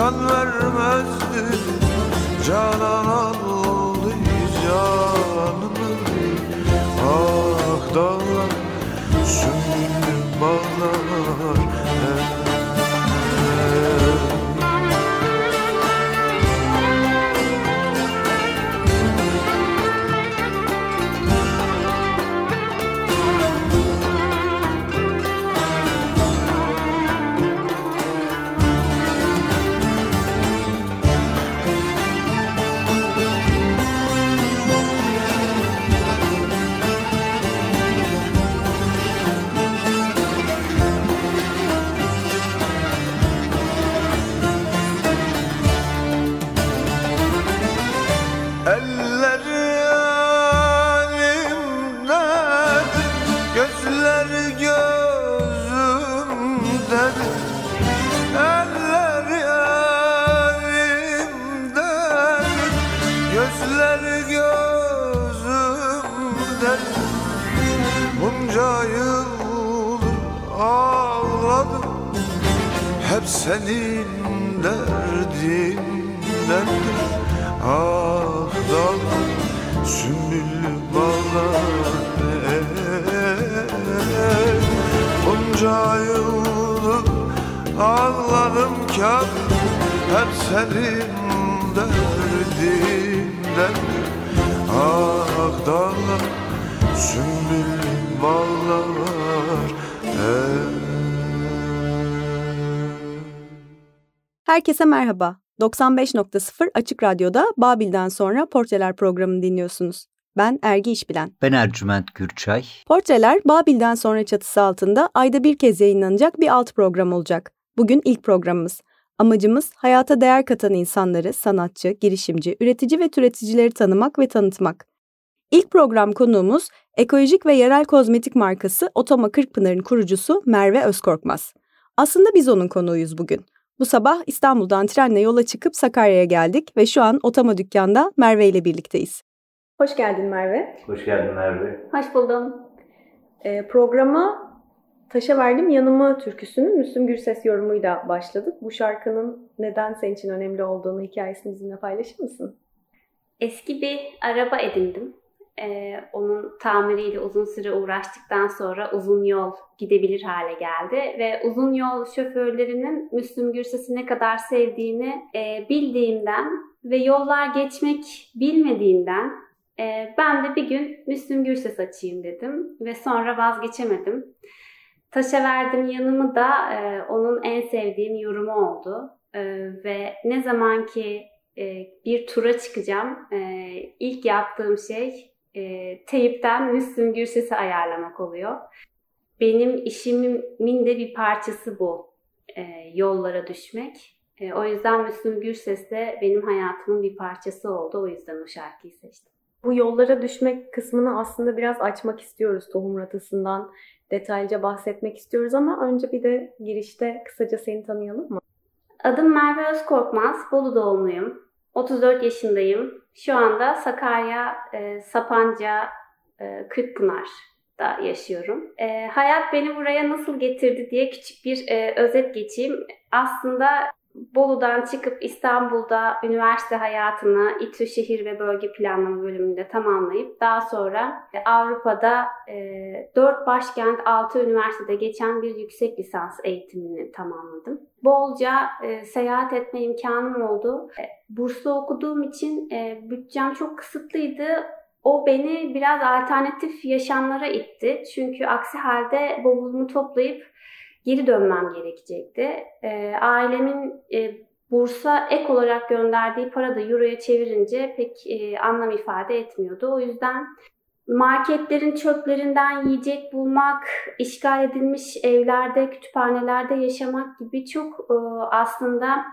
can vermezdi. Canan aldı canımı. Ah dağlar sümbüllü bağlar senin derdinden Ah dağlar sümbüllü bağlar. Bunca yıl ağladım kâr Hep senin derdinden Ah dağlar sümbüllü bağlar Herkese merhaba. 95.0 Açık Radyo'da Babil'den sonra Portreler programını dinliyorsunuz. Ben Ergi İşbilen. Ben Ercüment Gürçay. Portreler Babil'den sonra çatısı altında ayda bir kez yayınlanacak bir alt program olacak. Bugün ilk programımız. Amacımız hayata değer katan insanları, sanatçı, girişimci, üretici ve türeticileri tanımak ve tanıtmak. İlk program konuğumuz ekolojik ve yerel kozmetik markası Otoma Kırkpınar'ın kurucusu Merve Özkorkmaz. Aslında biz onun konuğuyuz bugün. Bu sabah İstanbul'dan trenle yola çıkıp Sakarya'ya geldik ve şu an Otama dükkanda Merve ile birlikteyiz. Hoş geldin Merve. Hoş geldin Merve. Hoş buldum. Ee, programa Taşa Verdim Yanımı türküsünün Müslüm Gürses yorumuyla başladık. Bu şarkının neden senin için önemli olduğunu hikayesini bizimle paylaşır mısın? Eski bir araba edindim. Ee, onun tamiriyle uzun süre uğraştıktan sonra uzun yol gidebilir hale geldi ve uzun yol şoförlerinin Müslüm Gürses'i ne kadar sevdiğini e, bildiğimden ve yollar geçmek bilmediğimden e, ben de bir gün Müslüm Gürses açayım dedim ve sonra vazgeçemedim. Taşa verdim yanımı da e, onun en sevdiğim yorumu oldu e, ve ne zaman ki e, bir tura çıkacağım e, ilk yaptığım şey e, teyipten Müslüm Gürses'i ayarlamak oluyor. Benim işimin de bir parçası bu. E, yollara düşmek. E, o yüzden Müslüm Gürses de benim hayatımın bir parçası oldu. O yüzden o şarkıyı seçtim. Bu yollara düşmek kısmını aslında biraz açmak istiyoruz tohum ratasından. Detaylıca bahsetmek istiyoruz ama önce bir de girişte kısaca seni tanıyalım mı? Adım Merve Özkorkmaz, Bolu doğumluyum. 34 yaşındayım. Şu anda Sakarya, e, Sapanca, e, Kırkpınar'da yaşıyorum. E, hayat beni buraya nasıl getirdi diye küçük bir e, özet geçeyim. Aslında Bolu'dan çıkıp İstanbul'da üniversite hayatını İTÜ Şehir ve Bölge Planlama bölümünde tamamlayıp daha sonra Avrupa'da e, 4 başkent 6 üniversitede geçen bir yüksek lisans eğitimini tamamladım. Bolca e, seyahat etme imkanım oldu. E, burslu okuduğum için e, bütçem çok kısıtlıydı. O beni biraz alternatif yaşamlara itti. Çünkü aksi halde bavulumu toplayıp geri dönmem gerekecekti. E, ailemin e, bursa ek olarak gönderdiği para da euroya çevirince pek e, anlam ifade etmiyordu. O yüzden marketlerin çöplerinden yiyecek bulmak, işgal edilmiş evlerde, kütüphanelerde yaşamak gibi çok e, aslında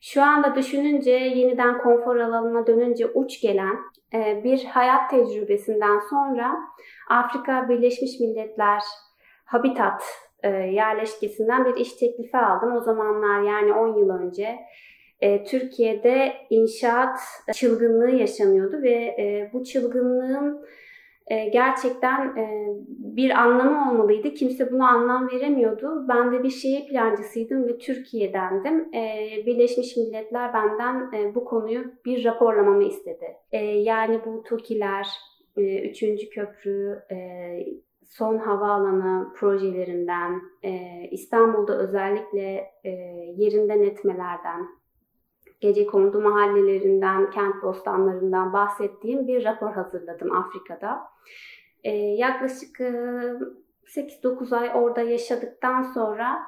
şu anda düşününce yeniden konfor alanına dönünce uç gelen e, bir hayat tecrübesinden sonra Afrika Birleşmiş Milletler Habitat e, yerleşkesinden bir iş teklifi aldım. O zamanlar yani 10 yıl önce e, Türkiye'de inşaat çılgınlığı yaşanıyordu ve e, bu çılgınlığın gerçekten bir anlamı olmalıydı. Kimse buna anlam veremiyordu. Ben de bir şehir plancısıydım ve Türkiye'dendim. Birleşmiş Milletler benden bu konuyu bir raporlamamı istedi. Yani bu TOKİ'ler, Üçüncü Köprü, son havaalanı projelerinden, e, İstanbul'da özellikle e, yerinden etmelerden, gece kondu mahallelerinden, kent bostanlarından bahsettiğim bir rapor hazırladım Afrika'da. E, yaklaşık e, 8-9 ay orada yaşadıktan sonra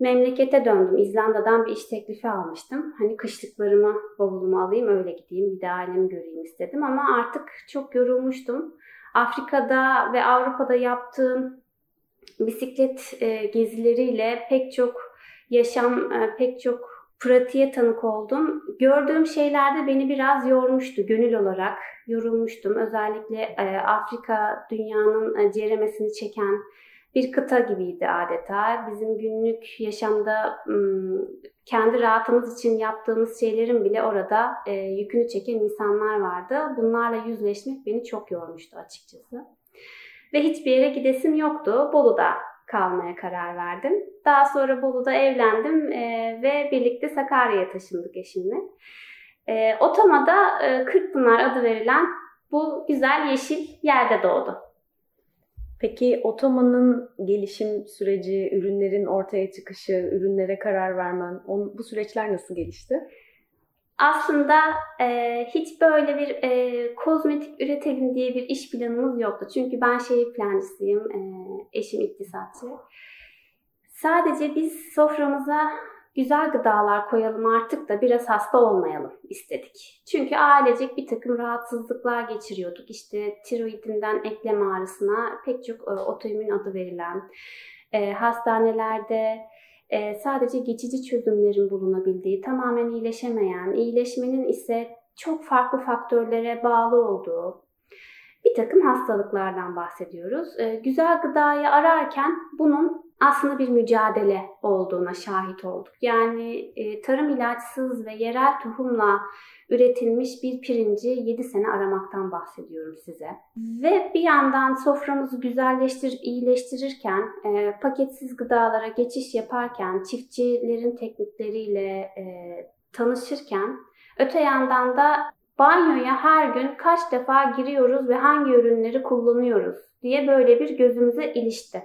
memlekete döndüm. İzlanda'dan bir iş teklifi almıştım. Hani kışlıklarımı, bavulumu alayım öyle gideyim bir de ailemi göreyim istedim ama artık çok yorulmuştum. Afrika'da ve Avrupa'da yaptığım bisiklet e, gezileriyle pek çok yaşam, e, pek çok pratiğe tanık oldum. Gördüğüm şeyler de beni biraz yormuştu gönül olarak. Yorulmuştum. Özellikle e, Afrika dünyanın ceremesini çeken bir kıta gibiydi adeta. Bizim günlük yaşamda kendi rahatımız için yaptığımız şeylerin bile orada e, yükünü çeken insanlar vardı. Bunlarla yüzleşmek beni çok yormuştu açıkçası. Ve hiçbir yere gidesim yoktu. Bolu'da kalmaya karar verdim. Daha sonra Bolu'da evlendim e, ve birlikte Sakarya'ya taşındık eşimle. E, Otoma'da Kırkpınar adı verilen bu güzel yeşil yerde doğdu. Peki Otoma'nın gelişim süreci, ürünlerin ortaya çıkışı, ürünlere karar vermen, on, bu süreçler nasıl gelişti? Aslında e, hiç böyle bir e, kozmetik üretelim diye bir iş planımız yoktu. Çünkü ben şehir plancısıyım, e, eşim iktisatçı. Sadece biz soframıza güzel gıdalar koyalım artık da biraz hasta olmayalım istedik. Çünkü ailecek bir takım rahatsızlıklar geçiriyorduk. İşte tiroidinden eklem ağrısına pek çok e, otoimmün adı verilen e, hastanelerde e, sadece geçici çözümlerin bulunabildiği, tamamen iyileşemeyen, iyileşmenin ise çok farklı faktörlere bağlı olduğu bir takım hastalıklardan bahsediyoruz. E, güzel gıdayı ararken bunun aslında bir mücadele olduğuna şahit olduk. Yani e, tarım ilaçsız ve yerel tohumla üretilmiş bir pirinci 7 sene aramaktan bahsediyorum size. Ve bir yandan soframızı güzelleştirip iyileştirirken, e, paketsiz gıdalara geçiş yaparken, çiftçilerin teknikleriyle e, tanışırken, öte yandan da banyoya her gün kaç defa giriyoruz ve hangi ürünleri kullanıyoruz diye böyle bir gözümüze ilişti.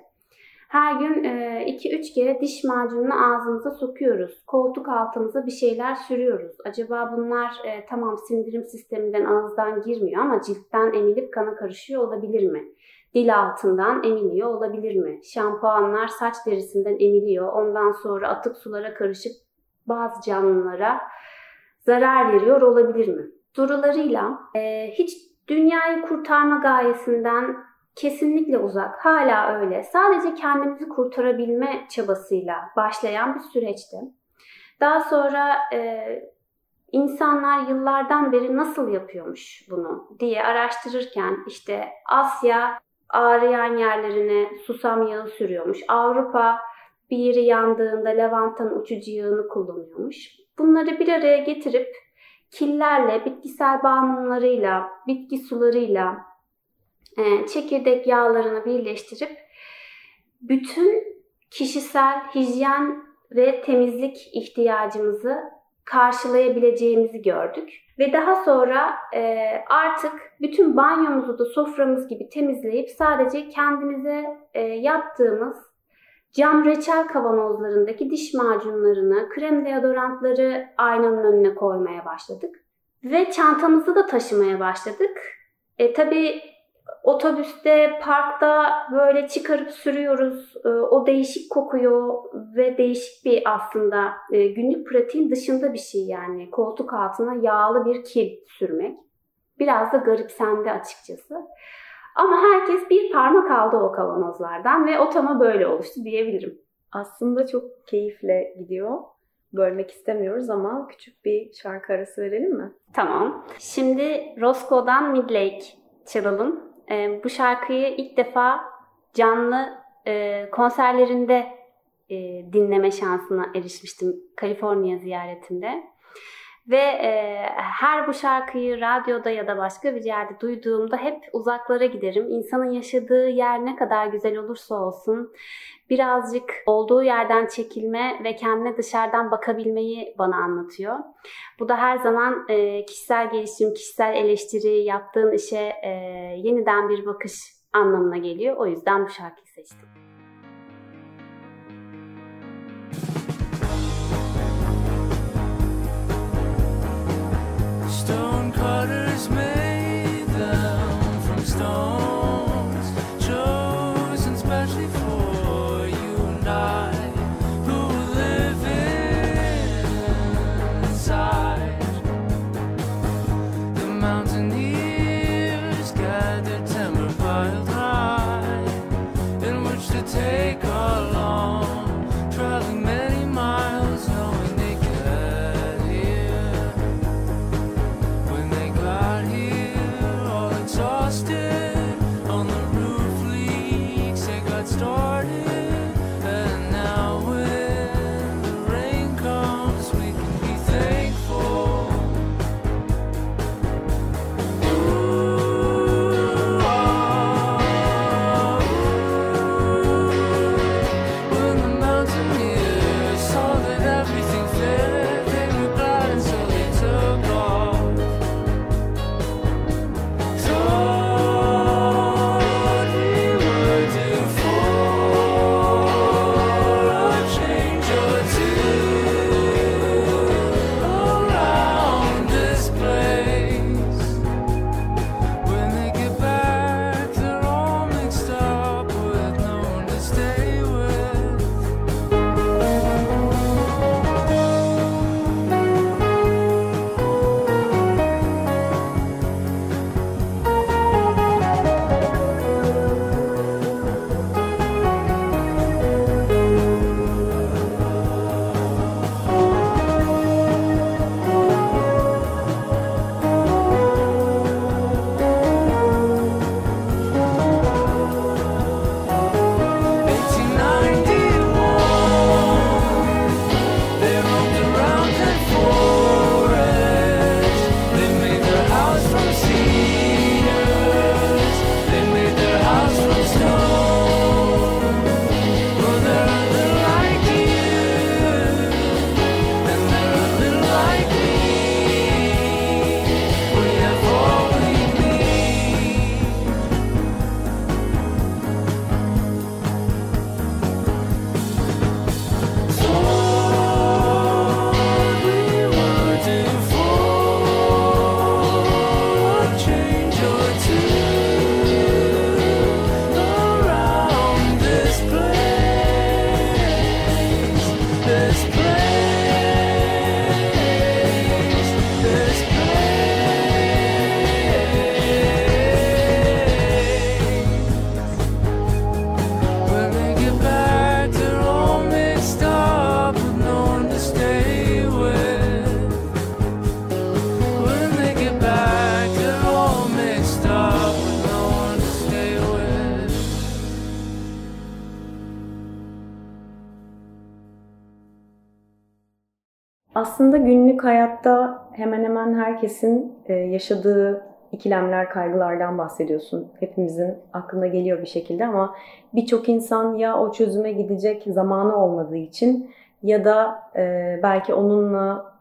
Her gün 2-3 e, kere diş macununu ağzımıza sokuyoruz. Koltuk altımıza bir şeyler sürüyoruz. Acaba bunlar e, tamam sindirim sisteminden ağızdan girmiyor ama ciltten emilip kana karışıyor olabilir mi? Dil altından emiliyor olabilir mi? Şampuanlar saç derisinden emiliyor. Ondan sonra atık sulara karışıp bazı canlılara zarar veriyor olabilir mi? Sorularıyla e, hiç dünyayı kurtarma gayesinden kesinlikle uzak. Hala öyle. Sadece kendimizi kurtarabilme çabasıyla başlayan bir süreçti. Daha sonra e, insanlar yıllardan beri nasıl yapıyormuş bunu diye araştırırken işte Asya ağrıyan yerlerine susam yağı sürüyormuş. Avrupa bir yeri yandığında lavantanın uçucu yağını kullanıyormuş. Bunları bir araya getirip killerle, bitkisel bağımlılarıyla, bitki sularıyla, çekirdek yağlarını birleştirip bütün kişisel hijyen ve temizlik ihtiyacımızı karşılayabileceğimizi gördük. Ve daha sonra e, artık bütün banyomuzu da soframız gibi temizleyip sadece kendimize e, yaptığımız cam reçel kavanozlarındaki diş macunlarını, krem deodorantları aynanın önüne koymaya başladık. Ve çantamızı da taşımaya başladık. E, tabii otobüste, parkta böyle çıkarıp sürüyoruz. E, o değişik kokuyor ve değişik bir aslında e, günlük pratiğin dışında bir şey yani. Koltuk altına yağlı bir kil sürmek. Biraz da garipsendi açıkçası. Ama herkes bir parmak aldı o kavanozlardan ve otama böyle oluştu diyebilirim. Aslında çok keyifle gidiyor. Bölmek istemiyoruz ama küçük bir şarkı arası verelim mi? Tamam. Şimdi Roscoe'dan Midlake çalalım. E, bu şarkıyı ilk defa canlı e, konserlerinde e, dinleme şansına erişmiştim Kaliforniya ziyaretimde. Ve e, her bu şarkıyı radyoda ya da başka bir yerde duyduğumda hep uzaklara giderim. İnsanın yaşadığı yer ne kadar güzel olursa olsun birazcık olduğu yerden çekilme ve kendine dışarıdan bakabilmeyi bana anlatıyor. Bu da her zaman e, kişisel gelişim, kişisel eleştiri, yaptığın işe e, yeniden bir bakış anlamına geliyor. O yüzden bu şarkıyı seçtim. Herkesin e, yaşadığı ikilemler, kaygılardan bahsediyorsun. Hepimizin aklına geliyor bir şekilde ama birçok insan ya o çözüme gidecek zamanı olmadığı için ya da e, belki onunla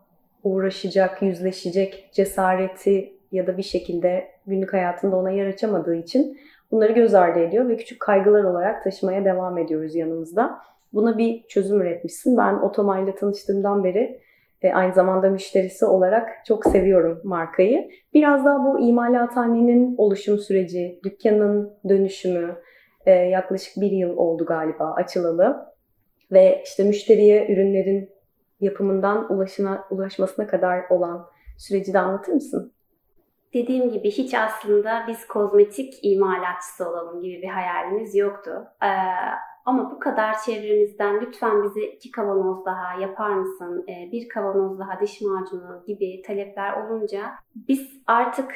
uğraşacak, yüzleşecek cesareti ya da bir şekilde günlük hayatında ona yer açamadığı için bunları göz ardı ediyor ve küçük kaygılar olarak taşımaya devam ediyoruz yanımızda. Buna bir çözüm üretmişsin. Ben Otomay'la tanıştığımdan beri e, aynı zamanda müşterisi olarak çok seviyorum markayı. Biraz daha bu imalathanenin oluşum süreci, dükkanın dönüşümü e, yaklaşık bir yıl oldu galiba açılalı. Ve işte müşteriye ürünlerin yapımından ulaşına, ulaşmasına kadar olan süreci de anlatır mısın? Dediğim gibi hiç aslında biz kozmetik imalatçısı olalım gibi bir hayalimiz yoktu. Ee, ama bu kadar çevremizden lütfen bize iki kavanoz daha yapar mısın, ee, bir kavanoz daha diş macunu gibi talepler olunca biz artık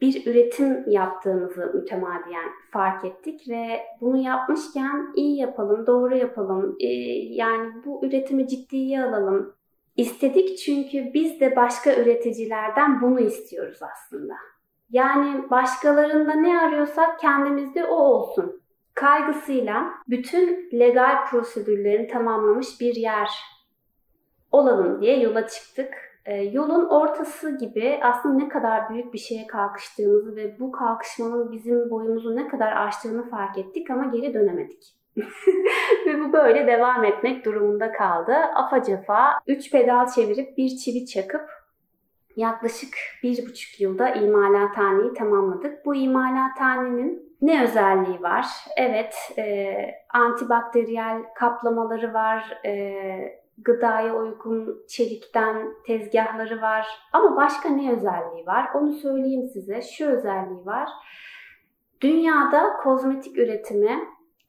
bir üretim yaptığımızı mütemadiyen fark ettik ve bunu yapmışken iyi yapalım, doğru yapalım, ee, yani bu üretimi ciddiye alalım istedik çünkü biz de başka üreticilerden bunu istiyoruz aslında. Yani başkalarında ne arıyorsak kendimizde o olsun kaygısıyla bütün legal prosedürlerini tamamlamış bir yer olalım diye yola çıktık. Ee, yolun ortası gibi aslında ne kadar büyük bir şeye kalkıştığımızı ve bu kalkışmanın bizim boyumuzu ne kadar aştığını fark ettik ama geri dönemedik. ve bu böyle devam etmek durumunda kaldı. Afacafa 3 pedal çevirip bir çivi çakıp yaklaşık bir buçuk yılda imalathaneyi tamamladık. Bu imalathanenin ne özelliği var? Evet, e, antibakteriyel kaplamaları var, e, gıdaya uygun çelikten tezgahları var. Ama başka ne özelliği var? Onu söyleyeyim size. Şu özelliği var. Dünyada kozmetik üretimi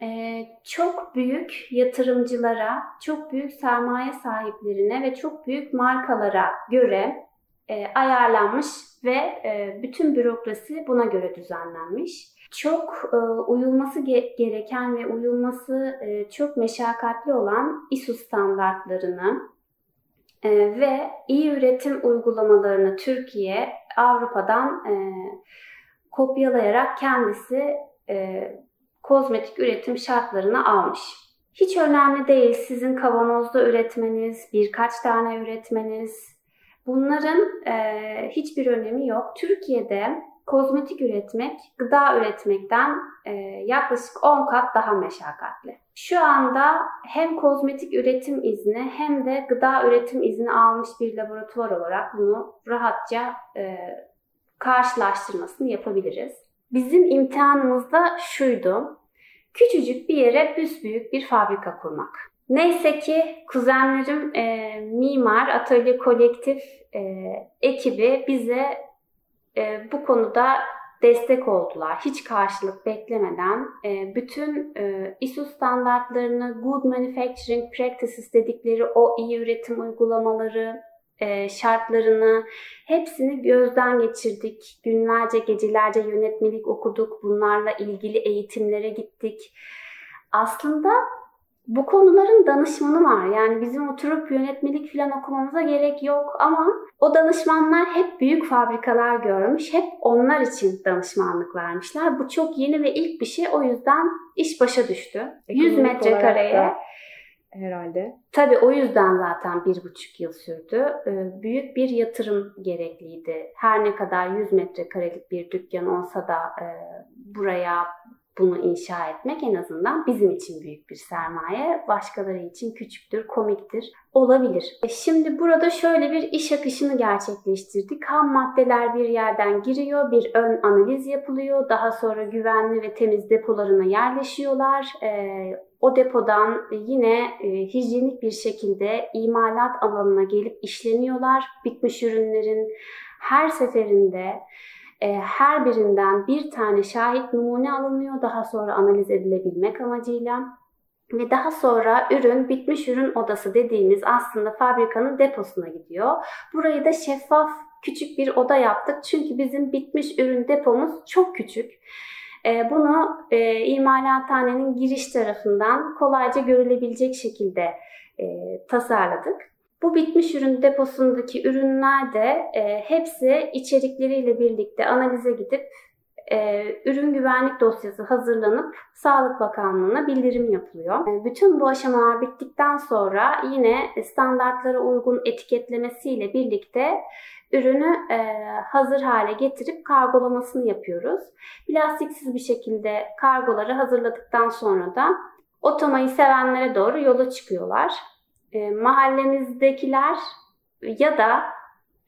e, çok büyük yatırımcılara, çok büyük sermaye sahiplerine ve çok büyük markalara göre e, ayarlanmış ve e, bütün bürokrasi buna göre düzenlenmiş. Çok e, uyulması ge- gereken ve uyulması e, çok meşakkatli olan ISO standartlarını e, ve iyi üretim uygulamalarını Türkiye Avrupa'dan e, kopyalayarak kendisi e, kozmetik üretim şartlarını almış. Hiç önemli değil sizin kavanozda üretmeniz, birkaç tane üretmeniz. Bunların e, hiçbir önemi yok. Türkiye'de kozmetik üretmek, gıda üretmekten e, yaklaşık 10 kat daha meşakkatli. Şu anda hem kozmetik üretim izni hem de gıda üretim izni almış bir laboratuvar olarak bunu rahatça e, karşılaştırmasını yapabiliriz. Bizim imtihanımız da şuydu. Küçücük bir yere büyük bir fabrika kurmak. Neyse ki kuzenlerim e, mimar, atölye kolektif e, ekibi bize e, bu konuda destek oldular. Hiç karşılık beklemeden e, bütün e, ISO standartlarını, Good Manufacturing Practices dedikleri o iyi üretim uygulamaları, e, şartlarını hepsini gözden geçirdik. Günlerce, gecelerce yönetmelik okuduk. Bunlarla ilgili eğitimlere gittik. Aslında bu konuların danışmanı var. Yani bizim oturup yönetmelik falan okumamıza gerek yok ama o danışmanlar hep büyük fabrikalar görmüş. Hep onlar için danışmanlık vermişler. Bu çok yeni ve ilk bir şey. O yüzden iş başa düştü. 100 metrekareye herhalde. Tabii o yüzden zaten bir buçuk yıl sürdü. Ee, büyük bir yatırım gerekliydi. Her ne kadar 100 metrekarelik bir dükkan olsa da e, buraya bunu inşa etmek en azından bizim için büyük bir sermaye, başkaları için küçüktür, komiktir, olabilir. E, şimdi burada şöyle bir iş akışını gerçekleştirdik. Ham maddeler bir yerden giriyor, bir ön analiz yapılıyor, daha sonra güvenli ve temiz depolarına yerleşiyorlar. E, o depodan yine e, hijyenik bir şekilde imalat alanına gelip işleniyorlar. Bitmiş ürünlerin her seferinde her birinden bir tane şahit numune alınıyor daha sonra analiz edilebilmek amacıyla. Ve daha sonra ürün, bitmiş ürün odası dediğimiz aslında fabrikanın deposuna gidiyor. Burayı da şeffaf küçük bir oda yaptık. Çünkü bizim bitmiş ürün depomuz çok küçük. E, bunu e, imalathanenin giriş tarafından kolayca görülebilecek şekilde e, tasarladık. Bu bitmiş ürün deposundaki ürünler de e, hepsi içerikleriyle birlikte analize gidip e, ürün güvenlik dosyası hazırlanıp Sağlık Bakanlığı'na bildirim yapılıyor. E, bütün bu aşamalar bittikten sonra yine standartlara uygun etiketlemesiyle birlikte ürünü e, hazır hale getirip kargolamasını yapıyoruz. Plastiksiz bir şekilde kargoları hazırladıktan sonra da otomayı sevenlere doğru yola çıkıyorlar. E, mahallemizdekiler ya da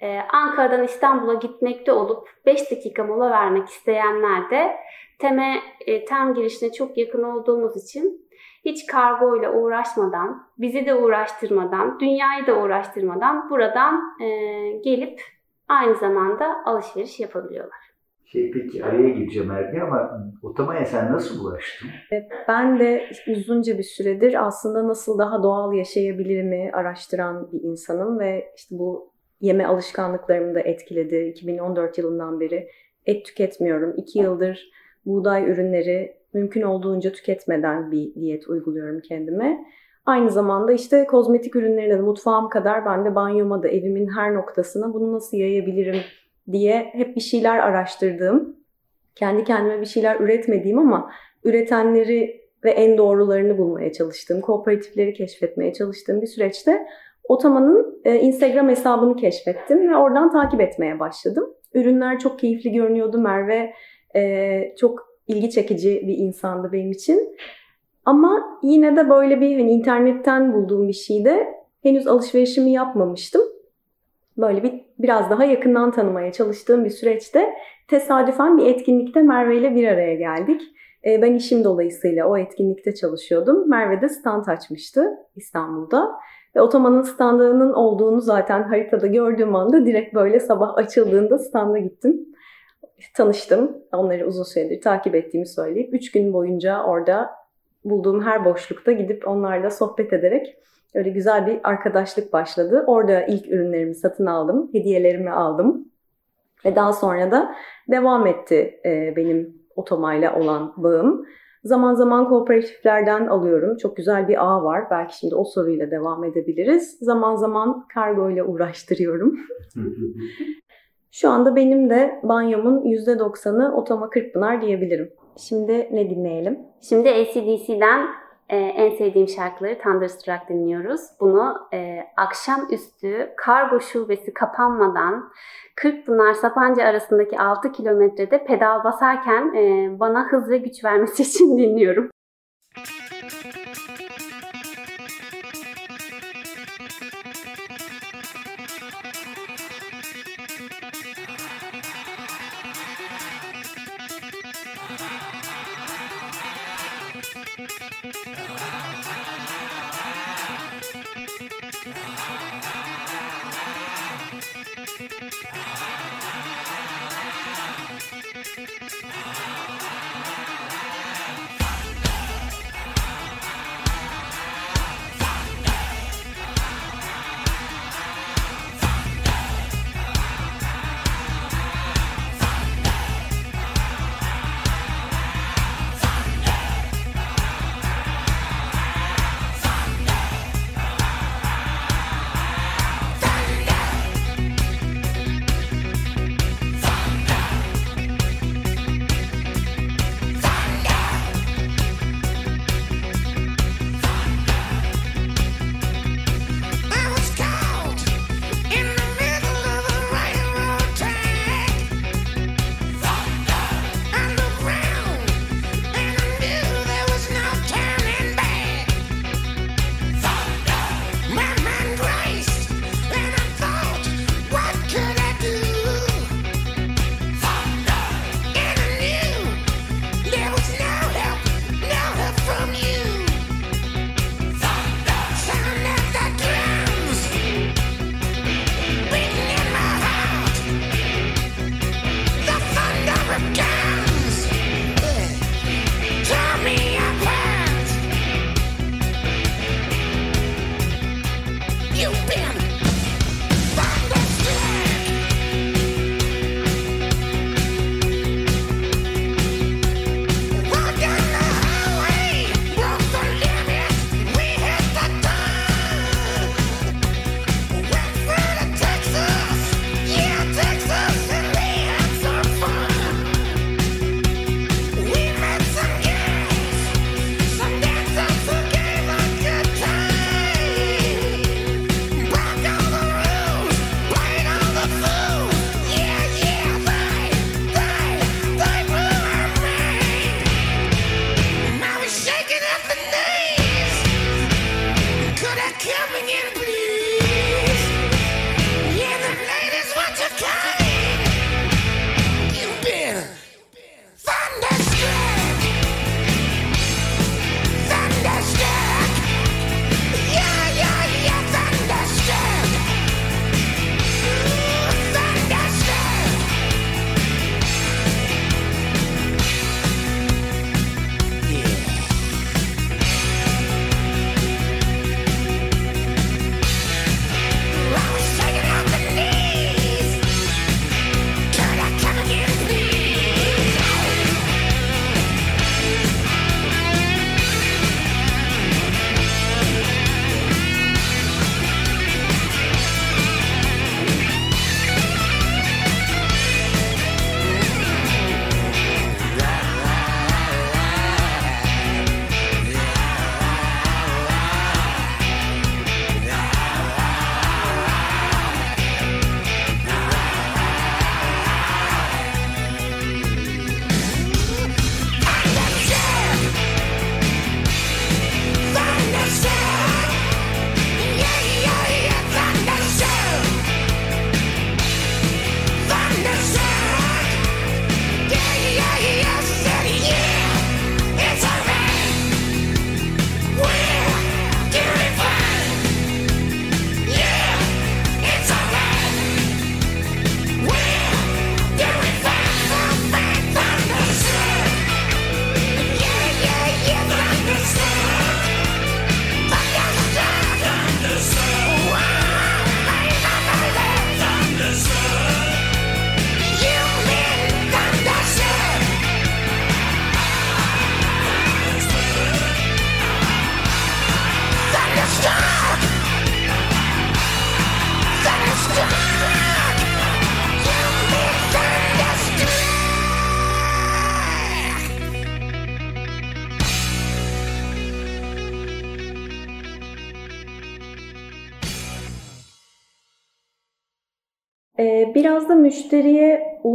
e, Ankara'dan İstanbul'a gitmekte olup 5 dakika mola vermek isteyenler de TEM'e e, TEM girişine çok yakın olduğumuz için hiç kargo ile uğraşmadan, bizi de uğraştırmadan, dünyayı da uğraştırmadan buradan e, gelip aynı zamanda alışveriş yapabiliyorlar. Şey peki araya gireceğim Erdi ama otomaya sen nasıl ulaştın? Ben de uzunca bir süredir aslında nasıl daha doğal yaşayabilirimi araştıran bir insanım ve işte bu yeme alışkanlıklarımı da etkiledi. 2014 yılından beri et tüketmiyorum. 2 yıldır buğday ürünleri mümkün olduğunca tüketmeden bir diyet uyguluyorum kendime. Aynı zamanda işte kozmetik ürünlerine de mutfağım kadar ben de banyoma da evimin her noktasına bunu nasıl yayabilirim diye hep bir şeyler araştırdığım, kendi kendime bir şeyler üretmediğim ama üretenleri ve en doğrularını bulmaya çalıştığım, kooperatifleri keşfetmeye çalıştığım bir süreçte Otoma'nın e, Instagram hesabını keşfettim ve oradan takip etmeye başladım. Ürünler çok keyifli görünüyordu. Merve e, çok ilgi çekici bir insandı benim için. Ama yine de böyle bir hani internetten bulduğum bir şeyde henüz alışverişimi yapmamıştım. Böyle bir biraz daha yakından tanımaya çalıştığım bir süreçte tesadüfen bir etkinlikte Merve ile bir araya geldik. E, ben işim dolayısıyla o etkinlikte çalışıyordum. Merve de stand açmıştı İstanbul'da. Ve otomanın standının olduğunu zaten haritada gördüğüm anda direkt böyle sabah açıldığında standa gittim. Tanıştım. Onları uzun süredir takip ettiğimi söyleyip 3 gün boyunca orada bulduğum her boşlukta gidip onlarla sohbet ederek öyle güzel bir arkadaşlık başladı. Orada ilk ürünlerimi satın aldım, hediyelerimi aldım. Ve daha sonra da devam etti benim otomayla olan bağım. Zaman zaman kooperatiflerden alıyorum. Çok güzel bir ağ var. Belki şimdi o soruyla devam edebiliriz. Zaman zaman kargo ile uğraştırıyorum. Şu anda benim de banyomun %90'ı Otoma Kırkpınar diyebilirim. Şimdi ne dinleyelim? Şimdi ACDC'den e, en sevdiğim şarkıları Thunderstruck dinliyoruz. Bunu e, akşamüstü kargo şubesi kapanmadan Kırkpınar Sapanca arasındaki 6 kilometrede pedal basarken e, bana hız ve güç vermesi için dinliyorum. Ee, Música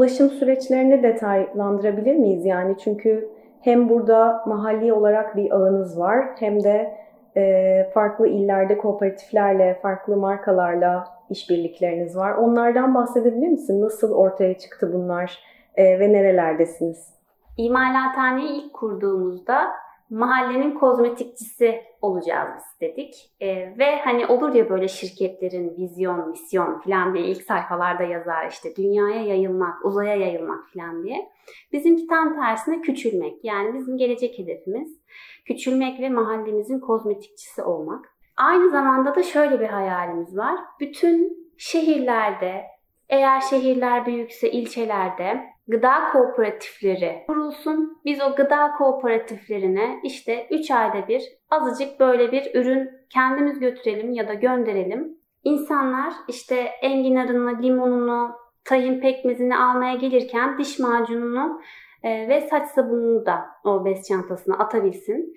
ulaşım süreçlerini detaylandırabilir miyiz? Yani çünkü hem burada mahalli olarak bir ağınız var hem de e, farklı illerde kooperatiflerle, farklı markalarla işbirlikleriniz var. Onlardan bahsedebilir misin? Nasıl ortaya çıktı bunlar e, ve nerelerdesiniz? İmalathaneyi ilk kurduğumuzda mahallenin kozmetikçisi olacağız biz dedik. Ee, ve hani olur ya böyle şirketlerin vizyon, misyon falan diye ilk sayfalarda yazar işte dünyaya yayılmak, uzaya yayılmak falan diye. Bizimki tam tersine küçülmek. Yani bizim gelecek hedefimiz küçülmek ve mahallemizin kozmetikçisi olmak. Aynı zamanda da şöyle bir hayalimiz var. Bütün şehirlerde, eğer şehirler büyükse ilçelerde gıda kooperatifleri kurulsun. Biz o gıda kooperatiflerine işte 3 ayda bir azıcık böyle bir ürün kendimiz götürelim ya da gönderelim. İnsanlar işte enginarını, limonunu, tahin pekmezini almaya gelirken diş macununu e, ve saç sabununu da o bez çantasına atabilsin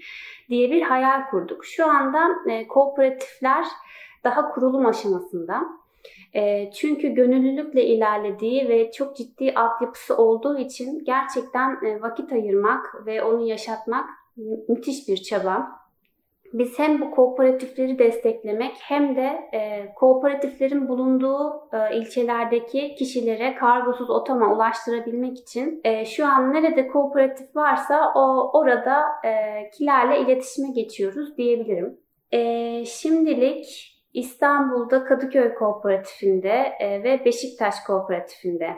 diye bir hayal kurduk. Şu anda e, kooperatifler daha kurulum aşamasında. E, çünkü gönüllülükle ilerlediği ve çok ciddi altyapısı olduğu için gerçekten e, vakit ayırmak ve onu yaşatmak mü- müthiş bir çaba. Biz hem bu kooperatifleri desteklemek hem de e, kooperatiflerin bulunduğu e, ilçelerdeki kişilere kargosuz otoma ulaştırabilmek için e, şu an nerede kooperatif varsa o orada e, kilerle iletişime geçiyoruz diyebilirim. E, şimdilik İstanbul'da Kadıköy Kooperatifinde e, ve Beşiktaş Kooperatifinde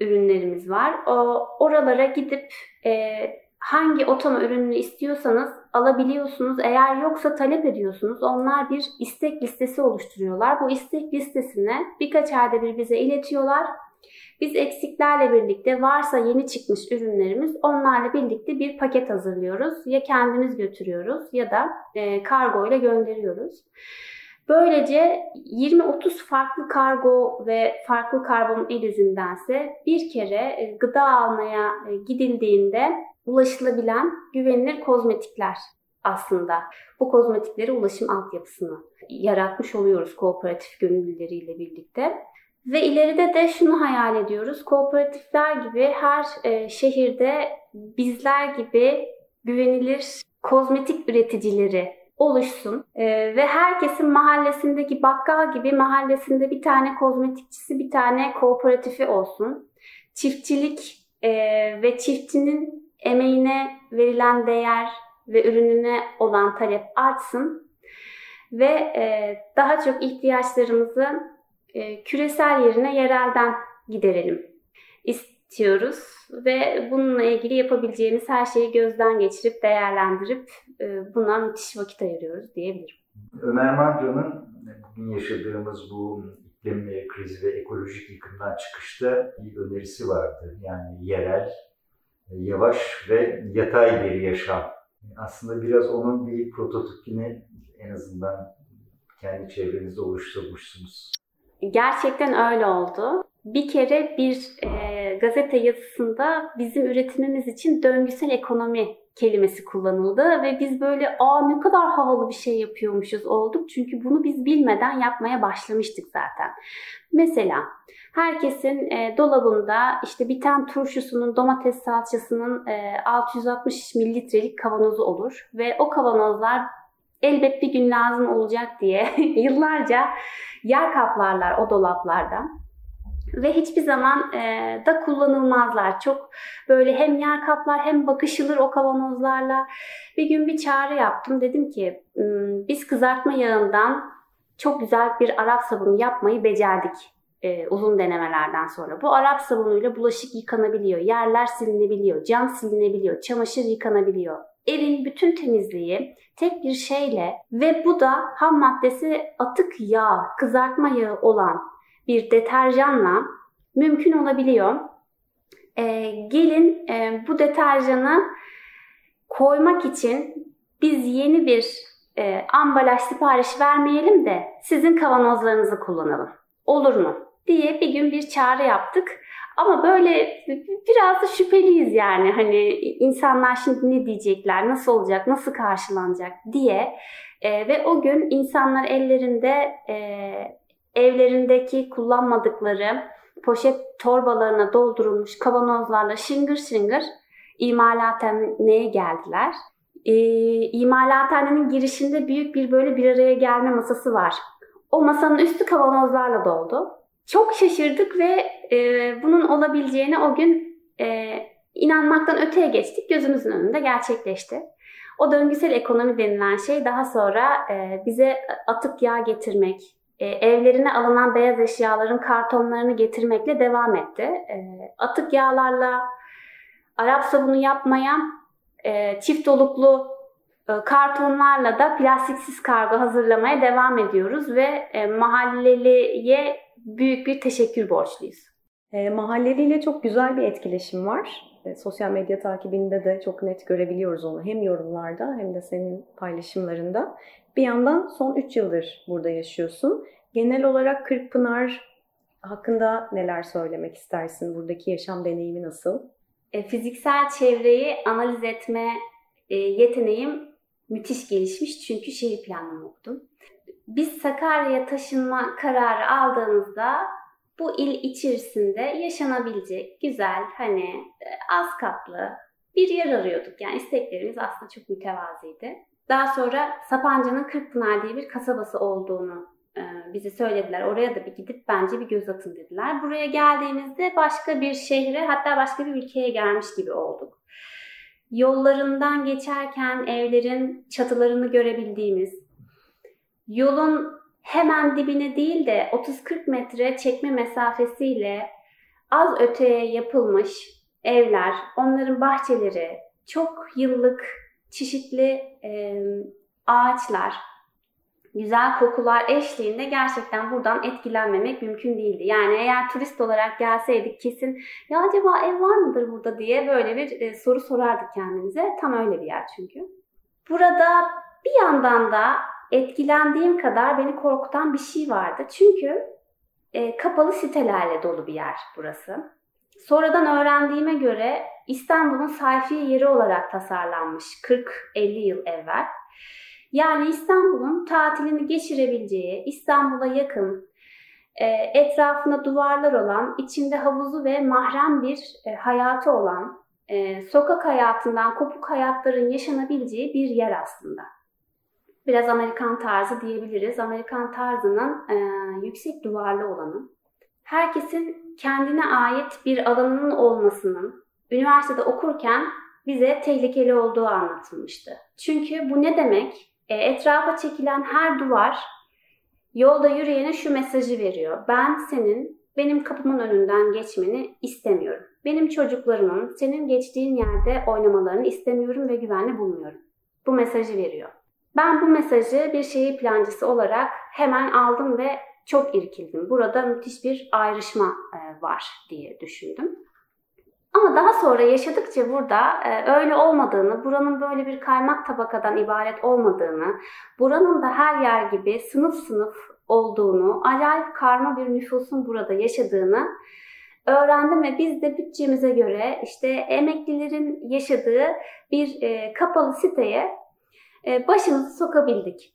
ürünlerimiz var. O oralara gidip e, hangi otoma ürününü istiyorsanız alabiliyorsunuz. Eğer yoksa talep ediyorsunuz. Onlar bir istek listesi oluşturuyorlar. Bu istek listesine birkaç ayda bir bize iletiyorlar. Biz eksiklerle birlikte varsa yeni çıkmış ürünlerimiz onlarla birlikte bir paket hazırlıyoruz. Ya kendimiz götürüyoruz ya da e, kargo ile gönderiyoruz. Böylece 20-30 farklı kargo ve farklı karbon el izindense bir kere e, gıda almaya e, gidildiğinde ulaşılabilen güvenilir kozmetikler aslında. Bu kozmetiklere ulaşım altyapısını yaratmış oluyoruz kooperatif gönüllüleriyle birlikte. Ve ileride de şunu hayal ediyoruz. Kooperatifler gibi her e, şehirde bizler gibi güvenilir kozmetik üreticileri oluşsun. Ee, ve herkesin mahallesindeki bakkal gibi mahallesinde bir tane kozmetikçisi, bir tane kooperatifi olsun. Çiftçilik e, ve çiftçinin emeğine verilen değer ve ürününe olan talep artsın. Ve e, daha çok ihtiyaçlarımızı e, küresel yerine yerelden giderelim istiyoruz ve bununla ilgili yapabileceğimiz her şeyi gözden geçirip değerlendirip e, buna müthiş vakit ayırıyoruz diyebilirim. Ömer Madra'nın bugün yaşadığımız bu iklim krizi ve ekolojik yıkımdan çıkışta bir önerisi vardı. Yani yerel, yavaş ve yatay bir yaşam. Aslında biraz onun bir prototipini en azından kendi çevrenizde oluşturmuşsunuz. Gerçekten öyle oldu. Bir kere bir e, gazete yazısında bizim üretimimiz için döngüsel ekonomi kelimesi kullanıldı ve biz böyle aa ne kadar havalı bir şey yapıyormuşuz olduk. Çünkü bunu biz bilmeden yapmaya başlamıştık zaten. Mesela herkesin e, dolabında işte biten turşusunun, domates salçasının e, 660 mililitrelik kavanozu olur ve o kavanozlar elbet bir gün lazım olacak diye yıllarca yer kaplarlar o dolaplarda. Ve hiçbir zaman e, da kullanılmazlar. Çok böyle hem yer kaplar hem bakışılır o kavanozlarla. Bir gün bir çağrı yaptım. Dedim ki "Hmm, biz kızartma yağından çok güzel bir Arap sabunu yapmayı becerdik e, uzun denemelerden sonra. Bu Arap sabunuyla bulaşık yıkanabiliyor, yerler silinebiliyor, cam silinebiliyor, çamaşır yıkanabiliyor. Evin bütün temizliği tek bir şeyle ve bu da ham maddesi atık yağ, kızartma yağı olan bir deterjanla mümkün olabiliyor. Ee, gelin e, bu deterjanı koymak için biz yeni bir e, ambalaj sipariş vermeyelim de sizin kavanozlarınızı kullanalım. Olur mu? diye bir gün bir çağrı yaptık. Ama böyle biraz da şüpheliyiz yani hani insanlar şimdi ne diyecekler, nasıl olacak, nasıl karşılanacak diye. E, ve o gün insanlar ellerinde e, evlerindeki kullanmadıkları poşet torbalarına doldurulmuş kavanozlarla şıngır şıngır imalathaneye geldiler. E, imalathanenin girişinde büyük bir böyle bir araya gelme masası var. O masanın üstü kavanozlarla doldu. Çok şaşırdık ve e, bunun olabileceğine o gün e, inanmaktan öteye geçtik. Gözümüzün önünde gerçekleşti. O döngüsel ekonomi denilen şey daha sonra e, bize atık yağ getirmek, e, evlerine alınan beyaz eşyaların kartonlarını getirmekle devam etti. E, atık yağlarla Arap sabunu yapmaya, e, çift oluklu e, kartonlarla da plastiksiz kargo hazırlamaya devam ediyoruz ve mahalleliye büyük bir teşekkür borçluyuz. E, mahalleliyle çok güzel bir etkileşim var. E, sosyal medya takibinde de çok net görebiliyoruz onu. Hem yorumlarda hem de senin paylaşımlarında. Bir yandan son 3 yıldır burada yaşıyorsun. Genel olarak Kırkpınar hakkında neler söylemek istersin? Buradaki yaşam deneyimi nasıl? E, fiziksel çevreyi analiz etme e, yeteneğim müthiş gelişmiş çünkü şehir planlama okudum. Biz Sakarya'ya taşınma kararı aldığımızda bu il içerisinde yaşanabilecek güzel hani e, az katlı bir yer arıyorduk. Yani isteklerimiz aslında çok mütevaziydi. Daha sonra Sapanca'nın Kırkpınar diye bir kasabası olduğunu e, bize söylediler. Oraya da bir gidip bence bir göz atın dediler. Buraya geldiğimizde başka bir şehre hatta başka bir ülkeye gelmiş gibi olduk. Yollarından geçerken evlerin çatılarını görebildiğimiz, yolun hemen dibine değil de 30-40 metre çekme mesafesiyle az öteye yapılmış evler, onların bahçeleri, çok yıllık çeşitli e, ağaçlar, güzel kokular eşliğinde gerçekten buradan etkilenmemek mümkün değildi. Yani eğer turist olarak gelseydik kesin ya acaba ev var mıdır burada diye böyle bir e, soru sorardık kendimize. Tam öyle bir yer çünkü. Burada bir yandan da etkilendiğim kadar beni korkutan bir şey vardı. Çünkü e, kapalı sitelerle dolu bir yer burası. Sonradan öğrendiğime göre İstanbul'un sayfiye yeri olarak tasarlanmış 40-50 yıl evvel. Yani İstanbul'un tatilini geçirebileceği, İstanbul'a yakın, e, etrafında duvarlar olan, içinde havuzu ve mahrem bir e, hayatı olan, e, sokak hayatından kopuk hayatların yaşanabileceği bir yer aslında. Biraz Amerikan tarzı diyebiliriz. Amerikan tarzının yüksek duvarlı olanı. Herkesin kendine ait bir alanının olmasının üniversitede okurken bize tehlikeli olduğu anlatılmıştı. Çünkü bu ne demek? E, etrafa çekilen her duvar yolda yürüyene şu mesajı veriyor. Ben senin benim kapımın önünden geçmeni istemiyorum. Benim çocuklarımın senin geçtiğin yerde oynamalarını istemiyorum ve güvenli bulmuyorum. Bu mesajı veriyor. Ben bu mesajı bir şehir plancısı olarak hemen aldım ve çok irkildim. Burada müthiş bir ayrışma e, var diye düşündüm. Ama daha sonra yaşadıkça burada e, öyle olmadığını, buranın böyle bir kaymak tabakadan ibaret olmadığını, buranın da her yer gibi sınıf sınıf olduğunu, acayip karma bir nüfusun burada yaşadığını öğrendim ve biz de bütçemize göre işte emeklilerin yaşadığı bir e, kapalı siteye e, başımızı sokabildik.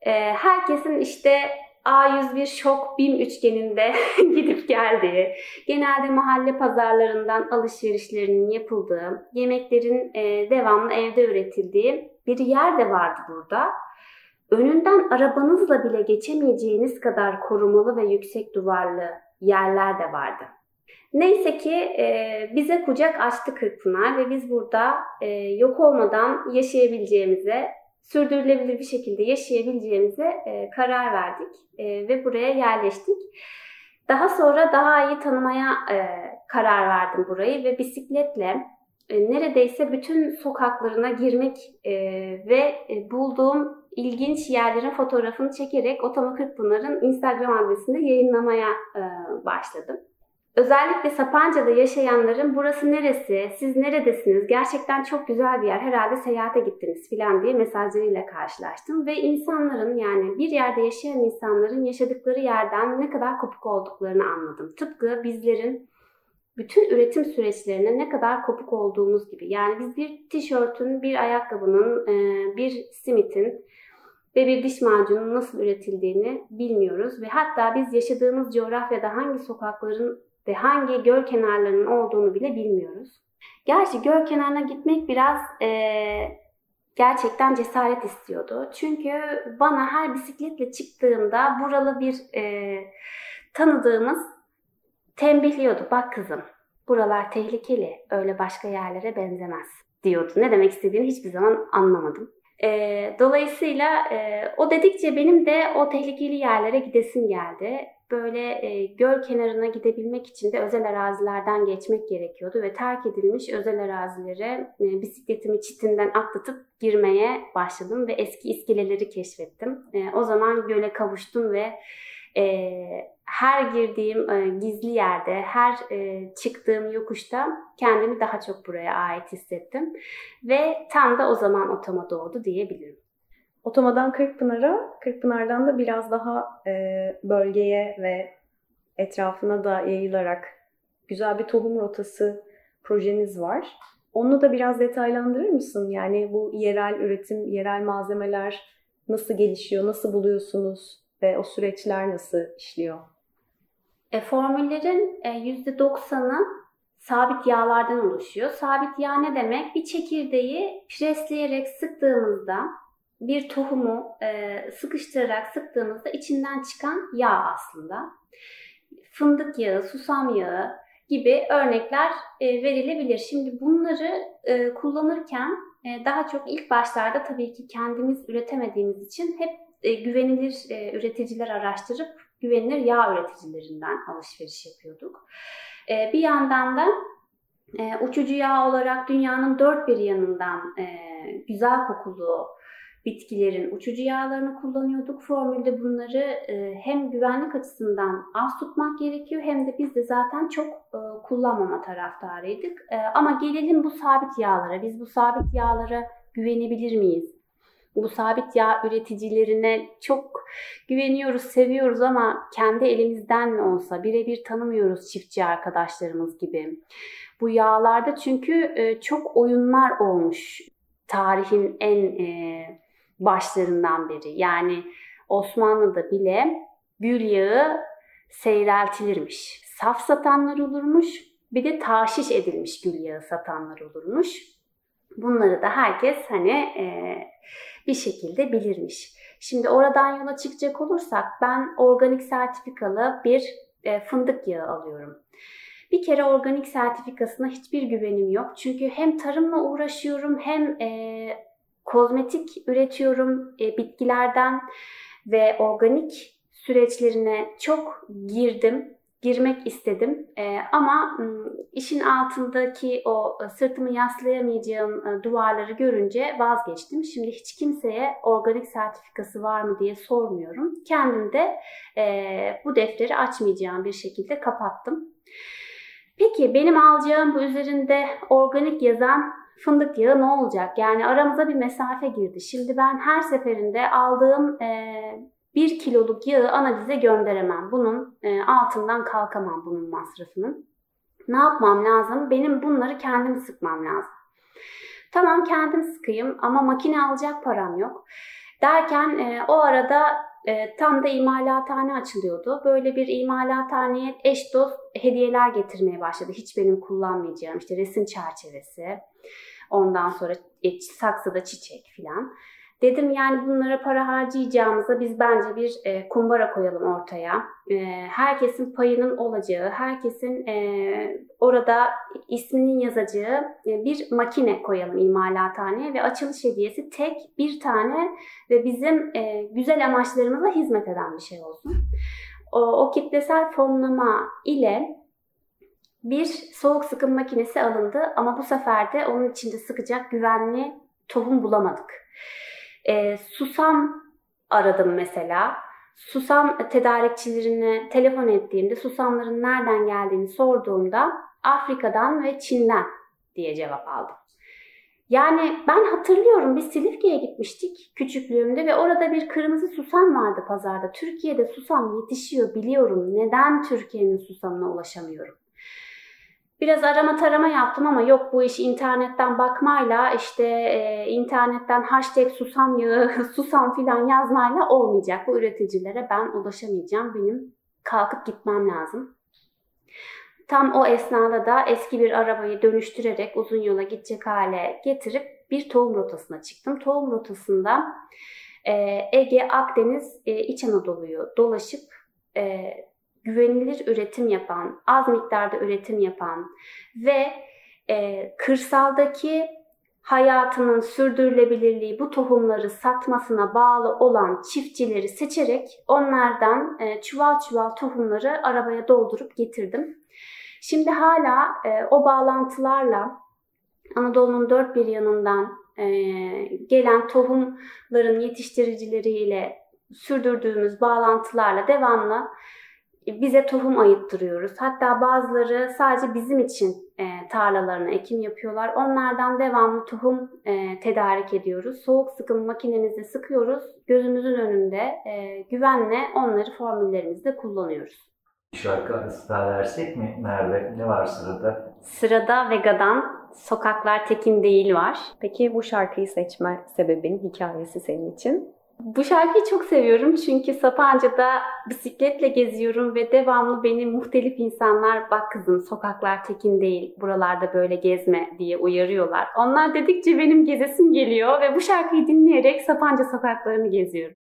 E, herkesin işte A101 şok BİM üçgeninde gidip geldiği, genelde mahalle pazarlarından alışverişlerinin yapıldığı, yemeklerin e, devamlı evde üretildiği bir yer de vardı burada. Önünden arabanızla bile geçemeyeceğiniz kadar korumalı ve yüksek duvarlı yerler de vardı. Neyse ki e, bize kucak açtı Kırkpınar ve biz burada e, yok olmadan yaşayabileceğimize sürdürülebilir bir şekilde yaşayabileceğimize e, karar verdik e, ve buraya yerleştik. Daha sonra daha iyi tanımaya e, karar verdim burayı ve bisikletle e, neredeyse bütün sokaklarına girmek e, ve e, bulduğum ilginç yerlerin fotoğrafını çekerek Otama Kırkpınar'ın Instagram adresinde yayınlamaya e, başladım. Özellikle Sapanca'da yaşayanların burası neresi, siz neredesiniz, gerçekten çok güzel bir yer, herhalde seyahate gittiniz filan diye mesajlarıyla karşılaştım. Ve insanların yani bir yerde yaşayan insanların yaşadıkları yerden ne kadar kopuk olduklarını anladım. Tıpkı bizlerin bütün üretim süreçlerine ne kadar kopuk olduğumuz gibi. Yani biz bir tişörtün, bir ayakkabının, bir simitin ve bir diş macunun nasıl üretildiğini bilmiyoruz ve hatta biz yaşadığımız coğrafyada hangi sokakların ve hangi göl kenarlarının olduğunu bile bilmiyoruz. Gerçi göl kenarına gitmek biraz e, gerçekten cesaret istiyordu. Çünkü bana her bisikletle çıktığımda buralı bir e, tanıdığımız tembihliyordu. Bak kızım buralar tehlikeli öyle başka yerlere benzemez diyordu. Ne demek istediğini hiçbir zaman anlamadım. E, dolayısıyla e, o dedikçe benim de o tehlikeli yerlere gidesim geldi. Böyle e, göl kenarına gidebilmek için de özel arazilerden geçmek gerekiyordu ve terk edilmiş özel arazilere e, bisikletimi çitinden atlatıp girmeye başladım ve eski iskeleleri keşfettim. E, o zaman göle kavuştum ve e, her girdiğim e, gizli yerde, her e, çıktığım yokuşta kendimi daha çok buraya ait hissettim. Ve tam da o zaman otoma doğdu diyebilirim. Otomadan Kırkpınar'a, Kırkpınar'dan da biraz daha e, bölgeye ve etrafına da yayılarak güzel bir tohum rotası projeniz var. Onu da biraz detaylandırır mısın? Yani bu yerel üretim, yerel malzemeler nasıl gelişiyor, nasıl buluyorsunuz ve o süreçler nasıl işliyor? E, formüllerin e, %90'ı sabit yağlardan oluşuyor. Sabit yağ ne demek? Bir çekirdeği presleyerek sıktığımızda bir tohumu e, sıkıştırarak sıktığımızda içinden çıkan yağ aslında. Fındık yağı, susam yağı gibi örnekler e, verilebilir. Şimdi bunları e, kullanırken e, daha çok ilk başlarda tabii ki kendimiz üretemediğimiz için hep e, güvenilir e, üreticiler araştırıp güvenilir yağ üreticilerinden alışveriş yapıyorduk. E, bir yandan da e, uçucu yağ olarak dünyanın dört bir yanından e, güzel kokulu bitkilerin uçucu yağlarını kullanıyorduk. Formülde bunları e, hem güvenlik açısından az tutmak gerekiyor hem de biz de zaten çok e, kullanmama taraftarıydık. E, ama gelelim bu sabit yağlara. Biz bu sabit yağlara güvenebilir miyiz? Bu sabit yağ üreticilerine çok güveniyoruz, seviyoruz ama kendi elimizden mi olsa birebir tanımıyoruz çiftçi arkadaşlarımız gibi. Bu yağlarda çünkü çok oyunlar olmuş tarihin en başlarından beri. Yani Osmanlı'da bile gül yağı seyreltilirmiş. Saf satanlar olurmuş, bir de taşiş edilmiş gül yağı satanlar olurmuş. Bunları da herkes hani e, bir şekilde bilirmiş. Şimdi oradan yola çıkacak olursak ben organik sertifikalı bir e, fındık yağı alıyorum. Bir kere organik sertifikasına hiçbir güvenim yok. Çünkü hem tarımla uğraşıyorum hem e, kozmetik üretiyorum e, bitkilerden ve organik süreçlerine çok girdim, girmek istedim. E, ama işin altındaki o sırtımı yaslayamayacağım e, duvarları görünce vazgeçtim. Şimdi hiç kimseye organik sertifikası var mı diye sormuyorum. Kendim de e, bu defteri açmayacağım bir şekilde kapattım. Peki benim alacağım bu üzerinde organik yazan fındık yağı ne olacak? Yani aramıza bir mesafe girdi. Şimdi ben her seferinde aldığım e, bir kiloluk yağı analize gönderemem. Bunun e, altından kalkamam bunun masrafının. Ne yapmam lazım? Benim bunları kendim sıkmam lazım. Tamam kendim sıkayım ama makine alacak param yok. Derken e, o arada e, tam da imalathane açılıyordu. Böyle bir imalathaneye eş dost hediyeler getirmeye başladı. Hiç benim kullanmayacağım işte resim çerçevesi, Ondan sonra e, saksıda çiçek filan. Dedim yani bunlara para harcayacağımıza biz bence bir e, kumbara koyalım ortaya. E, herkesin payının olacağı, herkesin e, orada isminin yazacağı e, bir makine koyalım imalathaneye ve açılış hediyesi tek bir tane ve bizim e, güzel amaçlarımıza hizmet eden bir şey olsun. O, o kitlesel fonlama ile bir soğuk sıkım makinesi alındı ama bu sefer de onun içinde sıkacak güvenli tohum bulamadık. E, susam aradım mesela. Susam tedarikçilerine telefon ettiğimde susamların nereden geldiğini sorduğumda Afrika'dan ve Çin'den diye cevap aldım. Yani ben hatırlıyorum biz Silifke'ye gitmiştik küçüklüğümde ve orada bir kırmızı susam vardı pazarda. Türkiye'de susam yetişiyor biliyorum. Neden Türkiye'nin susamına ulaşamıyorum? Biraz arama tarama yaptım ama yok bu iş internetten bakmayla işte e, internetten hashtag susam yağı, susam filan yazmayla olmayacak. Bu üreticilere ben ulaşamayacağım. Benim kalkıp gitmem lazım. Tam o esnada da eski bir arabayı dönüştürerek uzun yola gidecek hale getirip bir tohum rotasına çıktım. Tohum rotasında e, Ege, Akdeniz, e, İç Anadolu'yu dolaşıp e, güvenilir üretim yapan, az miktarda üretim yapan ve e, kırsaldaki hayatının sürdürülebilirliği bu tohumları satmasına bağlı olan çiftçileri seçerek onlardan e, çuval çuval tohumları arabaya doldurup getirdim. Şimdi hala e, o bağlantılarla Anadolu'nun dört bir yanından e, gelen tohumların yetiştiricileriyle sürdürdüğümüz bağlantılarla devamlı bize tohum ayıttırıyoruz. Hatta bazıları sadece bizim için e, tarlalarına ekim yapıyorlar. Onlardan devamlı tohum e, tedarik ediyoruz. Soğuk sıkım makinemizde sıkıyoruz. Gözümüzün önünde e, güvenle onları formüllerimizde kullanıyoruz. Şarkı arası daha versek mi Merve? Ne var sırada? Sırada Vega'dan Sokaklar Tekin Değil var. Peki bu şarkıyı seçme sebebin, hikayesi senin için? Bu şarkıyı çok seviyorum çünkü Sapanca'da bisikletle geziyorum ve devamlı beni muhtelif insanlar bak kızım sokaklar tekin değil buralarda böyle gezme diye uyarıyorlar. Onlar dedikçe benim gezesim geliyor ve bu şarkıyı dinleyerek Sapanca sokaklarını geziyorum.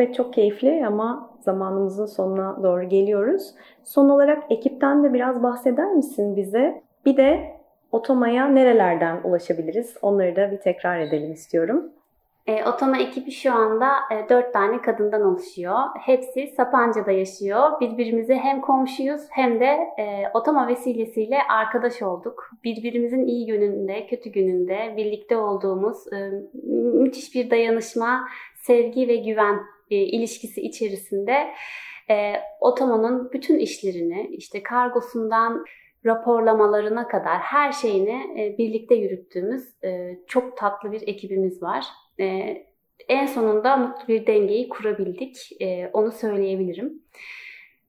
Sohbet çok keyifli ama zamanımızın sonuna doğru geliyoruz. Son olarak ekipten de biraz bahseder misin bize? Bir de Otoma'ya nerelerden ulaşabiliriz? Onları da bir tekrar edelim istiyorum. E, Otoma ekibi şu anda e, 4 tane kadından oluşuyor. Hepsi Sapanca'da yaşıyor. Birbirimize hem komşuyuz hem de e, Otoma vesilesiyle arkadaş olduk. Birbirimizin iyi gününde, kötü gününde birlikte olduğumuz e, müthiş bir dayanışma, sevgi ve güven e, ilişkisi içerisinde e, Otoma'nın bütün işlerini, işte kargosundan raporlamalarına kadar her şeyini e, birlikte yürüttüğümüz e, çok tatlı bir ekibimiz var. E, en sonunda mutlu bir dengeyi kurabildik. E, onu söyleyebilirim.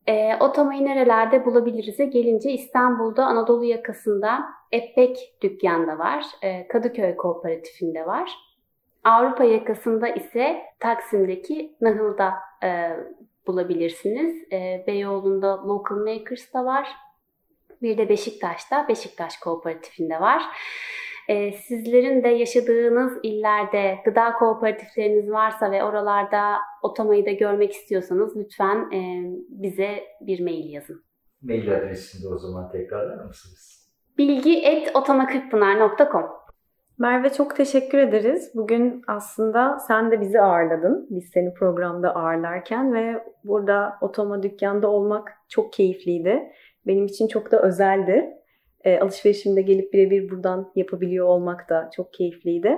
E, Otoma'yı nerelerde bulabiliriz'e gelince İstanbul'da Anadolu yakasında Epek dükkanda var. E, Kadıköy Kooperatifinde var. Avrupa yakasında ise Taksim'deki Nahıl'da e, bulabilirsiniz. E, Beyoğlu'nda Local Makers'da var. Bir de Beşiktaş'ta Beşiktaş Kooperatifinde var. Ee, sizlerin de yaşadığınız illerde gıda kooperatifleriniz varsa ve oralarda otomayı da görmek istiyorsanız lütfen e, bize bir mail yazın. Mail adresini de o zaman tekrarlar mısınız? Bilgi et otomakırkpınar.com Merve çok teşekkür ederiz. Bugün aslında sen de bizi ağırladın. Biz seni programda ağırlarken ve burada Otoma dükkanda olmak çok keyifliydi. Benim için çok da özeldi. E, alışverişimde gelip birebir buradan yapabiliyor olmak da çok keyifliydi.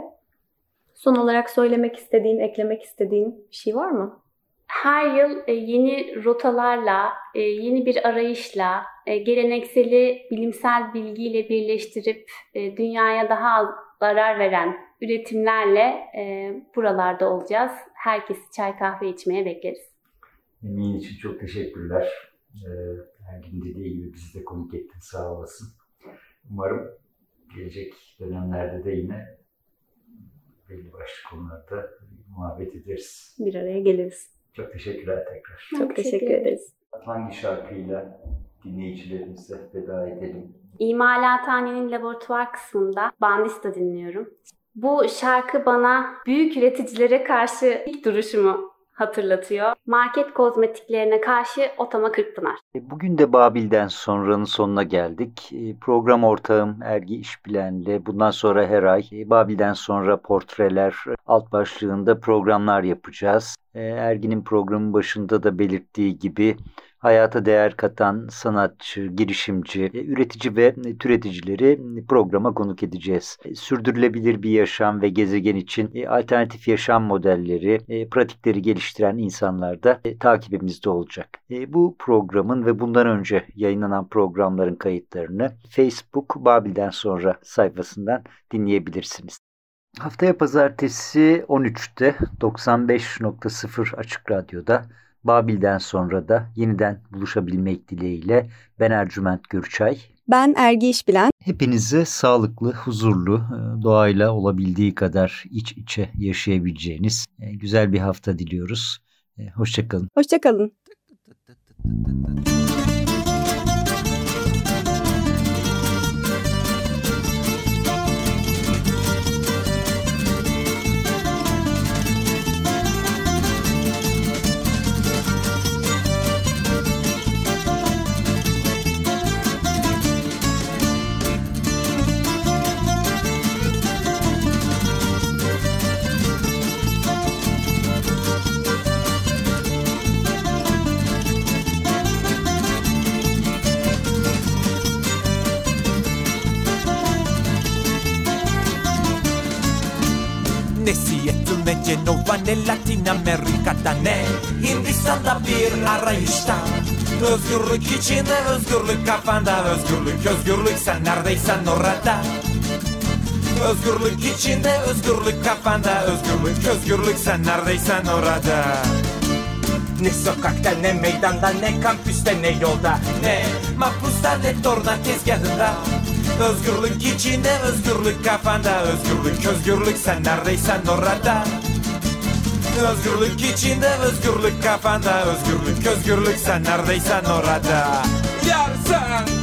Son olarak söylemek istediğin, eklemek istediğin bir şey var mı? Her yıl e, yeni rotalarla, e, yeni bir arayışla, e, gelenekseli bilimsel bilgiyle birleştirip dünyaya daha zarar veren üretimlerle e, buralarda olacağız. Herkesi çay kahve içmeye bekleriz. Emeğin için çok teşekkürler. Ee, her gün dediği gibi bizi de konuk ettin sağ olasın. Umarım gelecek dönemlerde de yine belli başlı konularda muhabbet ederiz. Bir araya geliriz. Çok teşekkürler tekrar. Çok teşekkür teşekkür ederiz. Hangi şarkıyla dinleyicilerimize veda edelim? İmalathanenin laboratuvar kısmında Bandista dinliyorum. Bu şarkı bana büyük üreticilere karşı ilk duruşumu hatırlatıyor. Market kozmetiklerine karşı Otama Kırkpınar. E, Bugün de Babil'den sonranın sonuna geldik. E, Program ortağım Ergi İşbilen'le bundan sonra her ay e, Babil'den sonra portreler alt başlığında programlar yapacağız. Ergi'nin programın başında da belirttiği gibi hayata değer katan sanatçı, girişimci, e, üretici ve e, türeticileri programa konuk edeceğiz. E, Sürdürülebilir bir yaşam ve gezegen için e, alternatif yaşam modelleri, e, pratikleri geliştiren insanlar da e, takibimizde olacak. E, Bu programın ve bundan önce yayınlanan programların kayıtlarını Facebook Babil'den sonra sayfasından dinleyebilirsiniz. Haftaya pazartesi 13'te 95.0 Açık Radyo'da Babil'den sonra da yeniden buluşabilmek dileğiyle ben Ercüment Gürçay. Ben Ergi İşbilen. Hepinize sağlıklı, huzurlu, e, doğayla olabildiği kadar iç içe yaşayabileceğiniz e, güzel bir hafta diliyoruz. E, Hoşçakalın. Hoşçakalın. Ne Cenova ne Latin Amerika'da ne Hindistan'da bir arayışta Özgürlük içinde özgürlük kafanda Özgürlük özgürlük sen neredeysen orada Özgürlük içinde özgürlük kafanda Özgürlük özgürlük sen neredeysen orada ne sokakta ne meydanda ne kampüste ne yolda. Ne mahpusta ne torna tezgahında. Özgürlük içinde özgürlük kafanda. Özgürlük özgürlük sen neredeysen orada. Özgürlük içinde özgürlük kafanda. Özgürlük özgürlük sen neredeysen orada. Yarsan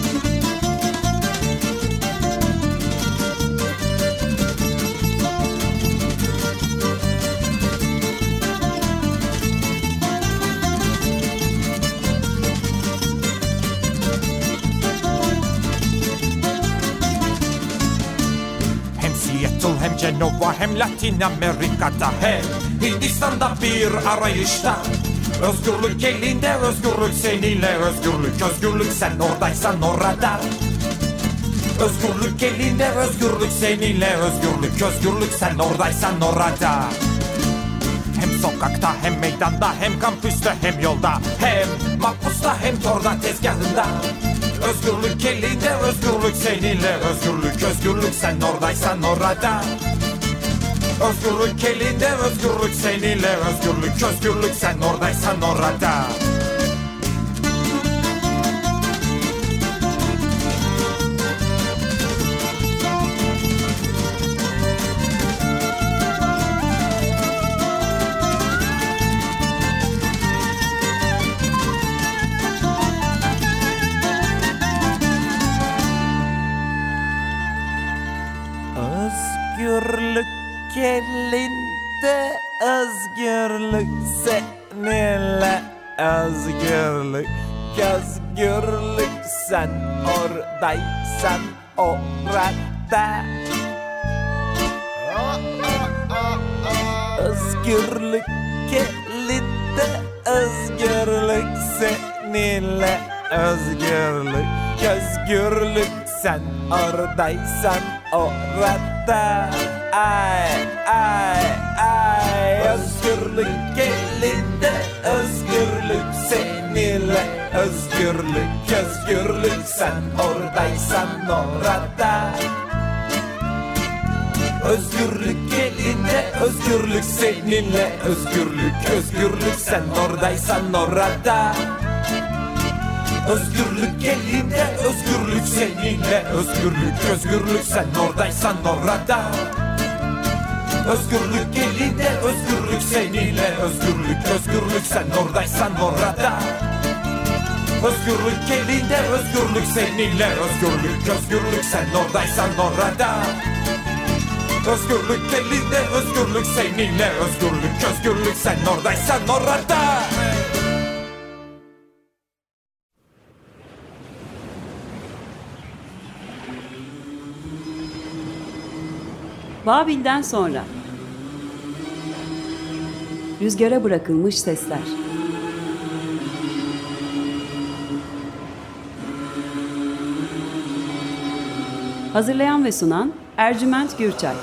Nova hem Latin Amerika'da. Hem Hindistan'da bir arayışta. Özgürlük elinde özgürlük seninle. Özgürlük Özgürlük sen oradaysan orada. Özgürlük elinde özgürlük seninle. Özgürlük Özgürlük sen oradaysan orada. Hem sokakta hem meydanda hem kampüste hem yolda. Hem mahpusta hem torda tezgahında. Özgürlük elinde özgürlük seninle. Özgürlük Özgürlük sen oradaysan orada Özgürlük elinde özgürlük seninle özgürlük Özgürlük sen oradaysan orada Özgürlük elinde özgürlük seninle. Özgürlük özgürlük sen oradaysan orada. Ay ay ay. Özgürlük elinde özgürlük seninle. Özgürlük özgürlük sen oradaysan orada Özgürlük elinde, özgürlük seninle. Özgürlük, özgürlük sen oradaysan orada. Özgürlük elinde, özgürlük seninle. Özgürlük, özgürlük sen oradaysan orada. Özgürlük elinde, özgürlük seninle. Özgürlük, özgürlük sen oradaysan orada. Özgürlük elinde, özgürlük seninle. Özgürlük, özgürlük sen oradaysan orada Özgürlük elinde, özgürlük seninle Özgürlük, özgürlük sen oradaysan orada Babil'den sonra. Rüzgara bırakılmış sesler. Hazırlayan ve sunan Ercüment Gürçay.